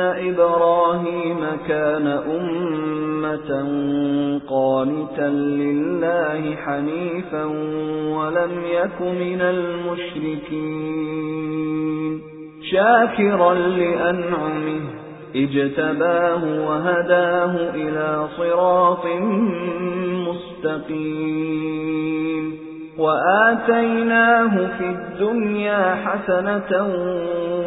إِنَّ إِبْرَاهِيمَ كَانَ أُمَّةً قَانِتًا لِّلَّهِ حَنِيفًا وَلَمْ يَكُ مِنَ الْمُشْرِكِينَ شَاكِرًا لِّأَنْعُمِهِ اجْتَبَاهُ وَهَدَاهُ إِلَى صِرَاطٍ مُّسْتَقِيمٍ وَآتَيْنَاهُ فِي الدُّنْيَا حَسَنَةً